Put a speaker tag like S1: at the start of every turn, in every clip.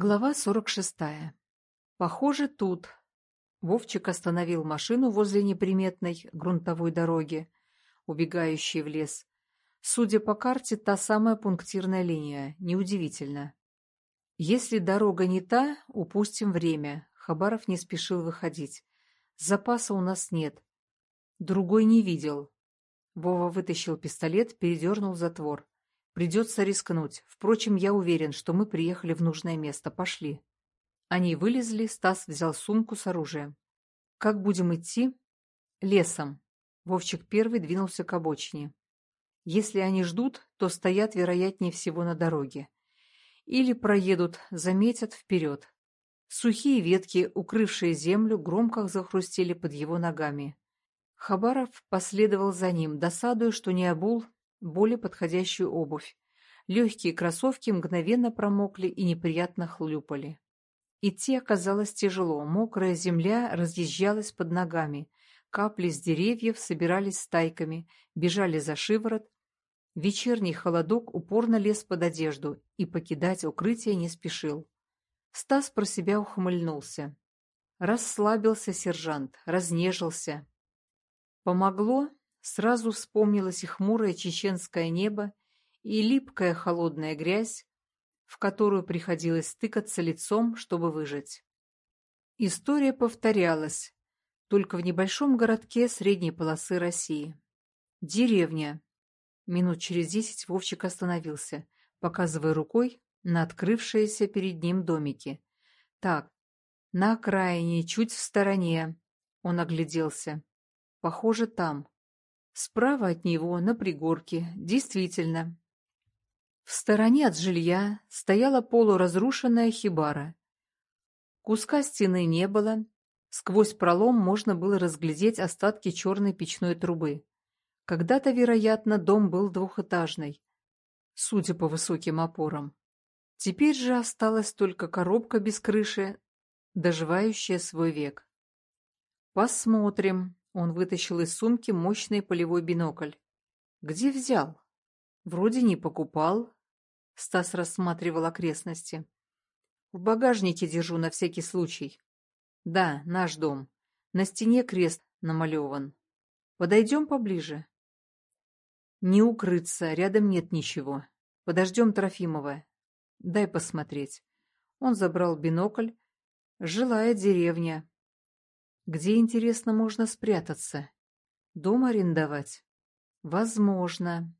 S1: Глава сорок шестая. Похоже, тут. Вовчик остановил машину возле неприметной грунтовой дороги, убегающей в лес. Судя по карте, та самая пунктирная линия. Неудивительно. Если дорога не та, упустим время. Хабаров не спешил выходить. Запаса у нас нет. Другой не видел. Вова вытащил пистолет, передернул затвор. Придется рискнуть. Впрочем, я уверен, что мы приехали в нужное место. Пошли. Они вылезли, Стас взял сумку с оружием. Как будем идти? Лесом. Вовчик первый двинулся к обочине. Если они ждут, то стоят, вероятнее всего, на дороге. Или проедут, заметят вперед. Сухие ветки, укрывшие землю, громко захрустели под его ногами. Хабаров последовал за ним, досадуя, что не обул более подходящую обувь. Легкие кроссовки мгновенно промокли и неприятно хлюпали. Идти оказалось тяжело, мокрая земля разъезжалась под ногами, капли с деревьев собирались стайками, бежали за шиворот. Вечерний холодок упорно лез под одежду и покидать укрытие не спешил. Стас про себя ухмыльнулся. Расслабился сержант, разнежился. Помогло, Сразу вспомнилось и хмурое чеченское небо, и липкая холодная грязь, в которую приходилось стыкаться лицом, чтобы выжить. История повторялась, только в небольшом городке средней полосы России. Деревня. Минут через десять Вовчик остановился, показывая рукой на открывшиеся перед ним домики. Так, на окраине, чуть в стороне. Он огляделся. Похоже, там. Справа от него, на пригорке, действительно. В стороне от жилья стояла полуразрушенная хибара. Куска стены не было, сквозь пролом можно было разглядеть остатки черной печной трубы. Когда-то, вероятно, дом был двухэтажный, судя по высоким опорам. Теперь же осталась только коробка без крыши, доживающая свой век. Посмотрим, он вытащил из сумки мощный полевой бинокль. «Где взял?» «Вроде не покупал». Стас рассматривал окрестности. «В багажнике держу на всякий случай». «Да, наш дом. На стене крест намалеван. Подойдем поближе». «Не укрыться, рядом нет ничего. Подождем Трофимова. Дай посмотреть». Он забрал бинокль. «Жилая деревня. Где, интересно, можно спрятаться? Дом арендовать? Возможно.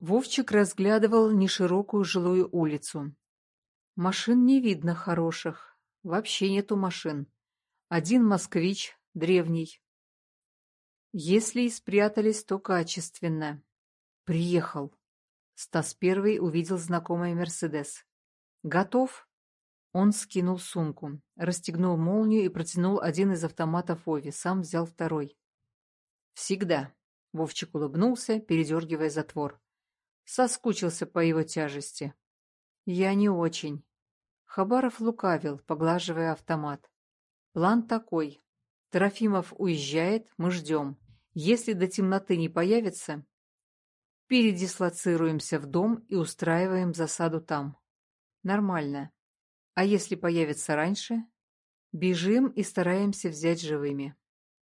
S1: Вовчик разглядывал неширокую жилую улицу. Машин не видно хороших. Вообще нету машин. Один москвич, древний. Если и спрятались, то качественно. Приехал. Стас первый увидел знакомый Мерседес. Готов? Он скинул сумку, расстегнул молнию и протянул один из автоматов Вове, сам взял второй. «Всегда», — Вовчик улыбнулся, передергивая затвор. Соскучился по его тяжести. «Я не очень». Хабаров лукавил, поглаживая автомат. «План такой. Трофимов уезжает, мы ждем. Если до темноты не появится, передислоцируемся в дом и устраиваем засаду там. Нормально. А если появится раньше? Бежим и стараемся взять живыми.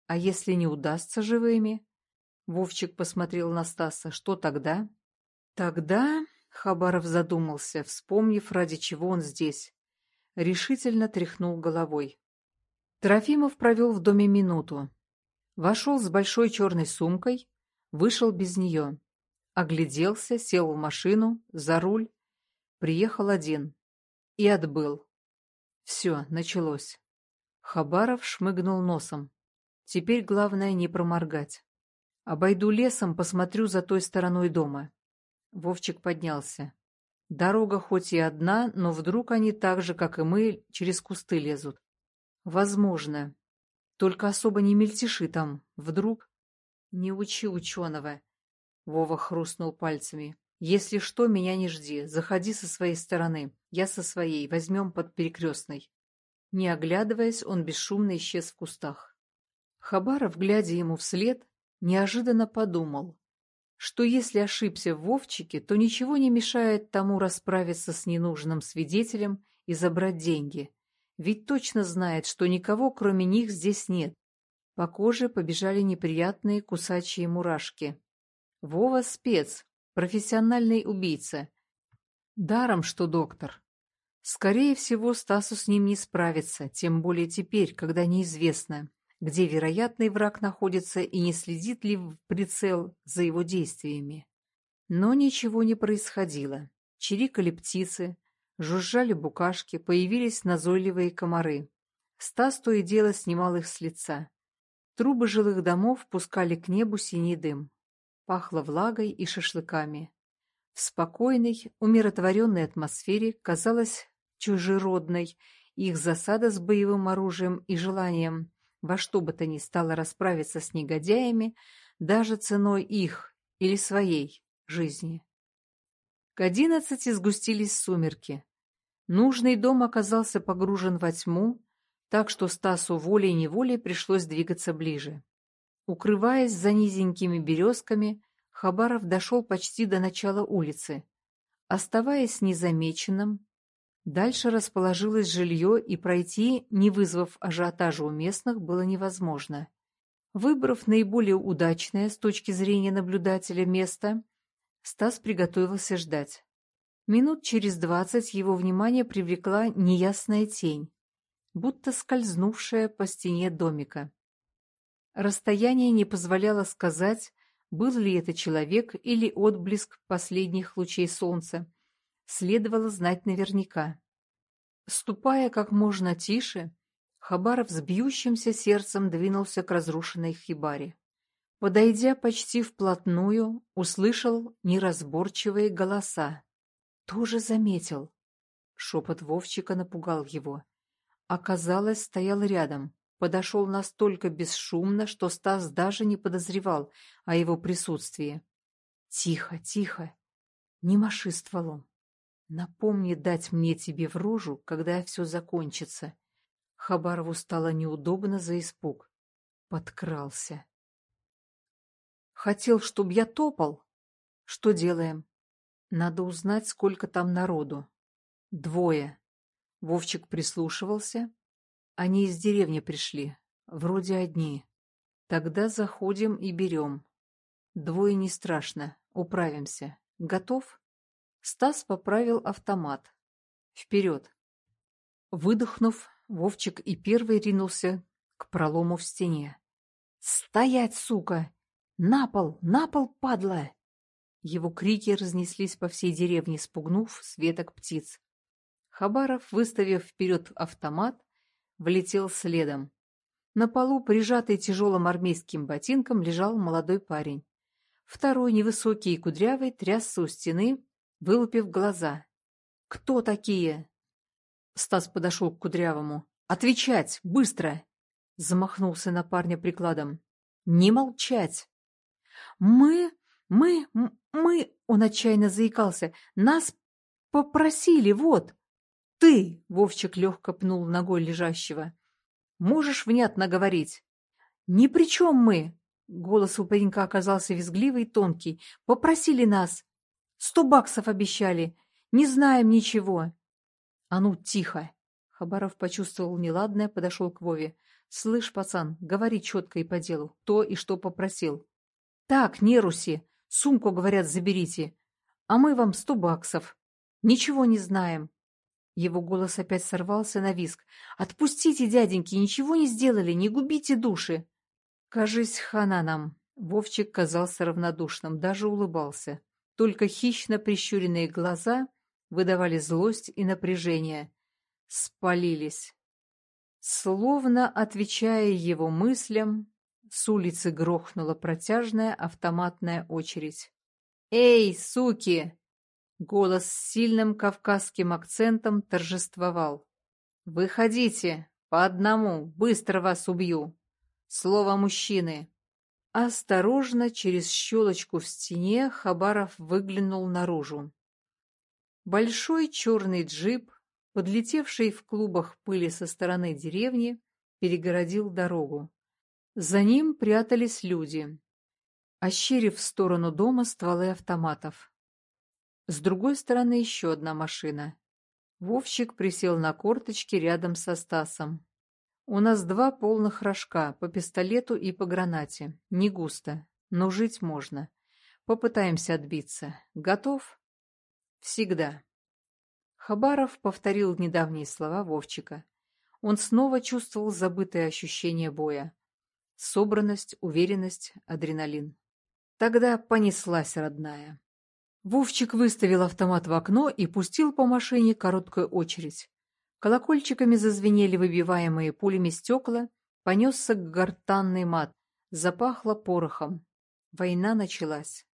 S1: А если не удастся живыми? Вовчик посмотрел на Стаса. Что тогда? Тогда, Хабаров задумался, вспомнив, ради чего он здесь. Решительно тряхнул головой. Трофимов провел в доме минуту. Вошел с большой черной сумкой, вышел без нее. Огляделся, сел в машину, за руль. Приехал один. И отбыл. Все, началось. Хабаров шмыгнул носом. Теперь главное не проморгать. Обойду лесом, посмотрю за той стороной дома. Вовчик поднялся. Дорога хоть и одна, но вдруг они так же, как и мы, через кусты лезут. Возможно. Только особо не мельтеши там. Вдруг... Не учи ученого. Вова хрустнул пальцами. Если что, меня не жди. Заходи со своей стороны. Я со своей. Возьмем под перекрестной. Не оглядываясь, он бесшумно исчез в кустах. Хабаров, глядя ему вслед, неожиданно подумал, что если ошибся в Вовчике, то ничего не мешает тому расправиться с ненужным свидетелем и забрать деньги. Ведь точно знает, что никого, кроме них, здесь нет. По коже побежали неприятные кусачие мурашки. Вова спец, профессиональный убийца. Даром, что доктор. Скорее всего, Стасу с ним не справится, тем более теперь, когда неизвестно, где вероятный враг находится и не следит ли в прицел за его действиями. Но ничего не происходило. Чирикали птицы, жужжали букашки, появились назойливые комары. Стас то и дело снимал их с лица. Трубы жилых домов пускали к небу синий дым. Пахло влагой и шашлыками. В спокойной, умиротворенной атмосфере казалось чужеродной, их засада с боевым оружием и желанием во что бы то ни стало расправиться с негодяями, даже ценой их или своей жизни. К одиннадцати сгустились сумерки. Нужный дом оказался погружен во тьму, так что Стасу волей-неволей пришлось двигаться ближе. Укрываясь за низенькими березками, Хабаров дошел почти до начала улицы. Оставаясь незамеченным, Дальше расположилось жилье, и пройти, не вызвав ажиотажа у местных, было невозможно. Выбрав наиболее удачное с точки зрения наблюдателя место, Стас приготовился ждать. Минут через двадцать его внимание привлекла неясная тень, будто скользнувшая по стене домика. Расстояние не позволяло сказать, был ли это человек или отблеск последних лучей солнца, следовало знать наверняка. Ступая как можно тише, Хабаров с бьющимся сердцем двинулся к разрушенной хибаре. Подойдя почти вплотную, услышал неразборчивые голоса. Тоже заметил. Шепот Вовчика напугал его. Оказалось, стоял рядом. Подошел настолько бесшумно, что Стас даже не подозревал о его присутствии. «Тихо, тихо! Не маши стволом!» Напомни дать мне тебе в рожу, когда все закончится. Хабарову стало неудобно за испуг. Подкрался. Хотел, чтоб я топал? Что делаем? Надо узнать, сколько там народу. Двое. Вовчик прислушивался. Они из деревни пришли. Вроде одни. Тогда заходим и берем. Двое не страшно. Управимся. Готов? Стас поправил автомат. Вперед. Выдохнув, Вовчик и первый ринулся к пролому в стене. «Стоять, сука! На пол! На пол, падла!» Его крики разнеслись по всей деревне, спугнув светок птиц. Хабаров, выставив вперед автомат, влетел следом. На полу, прижатый тяжелым армейским ботинком, лежал молодой парень. Второй, невысокий и кудрявый, трясся у стены, вылупив глаза. «Кто такие?» Стас подошел к Кудрявому. «Отвечать! Быстро!» Замахнулся на парня прикладом. «Не молчать!» «Мы... мы... мы...» Он отчаянно заикался. «Нас попросили, вот!» «Ты!» — Вовчик легко пнул ногой лежащего. «Можешь внятно говорить?» «Ни при чем мы!» Голос у паренька оказался визгливый и тонкий. «Попросили нас. Сто баксов обещали. Не знаем ничего. А ну, тихо. Хабаров почувствовал неладное, подошел к Вове. Слышь, пацан, говори четко и по делу. Кто и что попросил. Так, не руси. Сумку, говорят, заберите. А мы вам сто баксов. Ничего не знаем. Его голос опять сорвался на виск. «Отпустите, дяденьки, ничего не сделали, не губите души!» «Кажись, хана нам!» Вовчик казался равнодушным, даже улыбался. Только хищно прищуренные глаза выдавали злость и напряжение. Спалились. Словно отвечая его мыслям, с улицы грохнула протяжная автоматная очередь. «Эй, суки!» Голос с сильным кавказским акцентом торжествовал. «Выходите! По одному! Быстро вас убью!» Слово мужчины. Осторожно, через щелочку в стене, Хабаров выглянул наружу. Большой черный джип, подлетевший в клубах пыли со стороны деревни, перегородил дорогу. За ним прятались люди, ощерив в сторону дома стволы автоматов. С другой стороны еще одна машина. Вовчик присел на корточки рядом со Стасом. «У нас два полных рожка, по пистолету и по гранате. Не густо, но жить можно. Попытаемся отбиться. Готов?» «Всегда». Хабаров повторил недавние слова Вовчика. Он снова чувствовал забытое ощущение боя. Собранность, уверенность, адреналин. Тогда понеслась родная. Вовчик выставил автомат в окно и пустил по машине короткую очередь. Колокольчиками зазвенели выбиваемые пулями стекла, понесся гортанный мат, запахло порохом. Война началась.